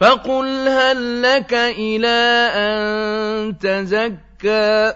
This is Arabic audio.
فَقُلْ هَل لَّكَ إِلَىٰ أَن تَزَكَّىٰ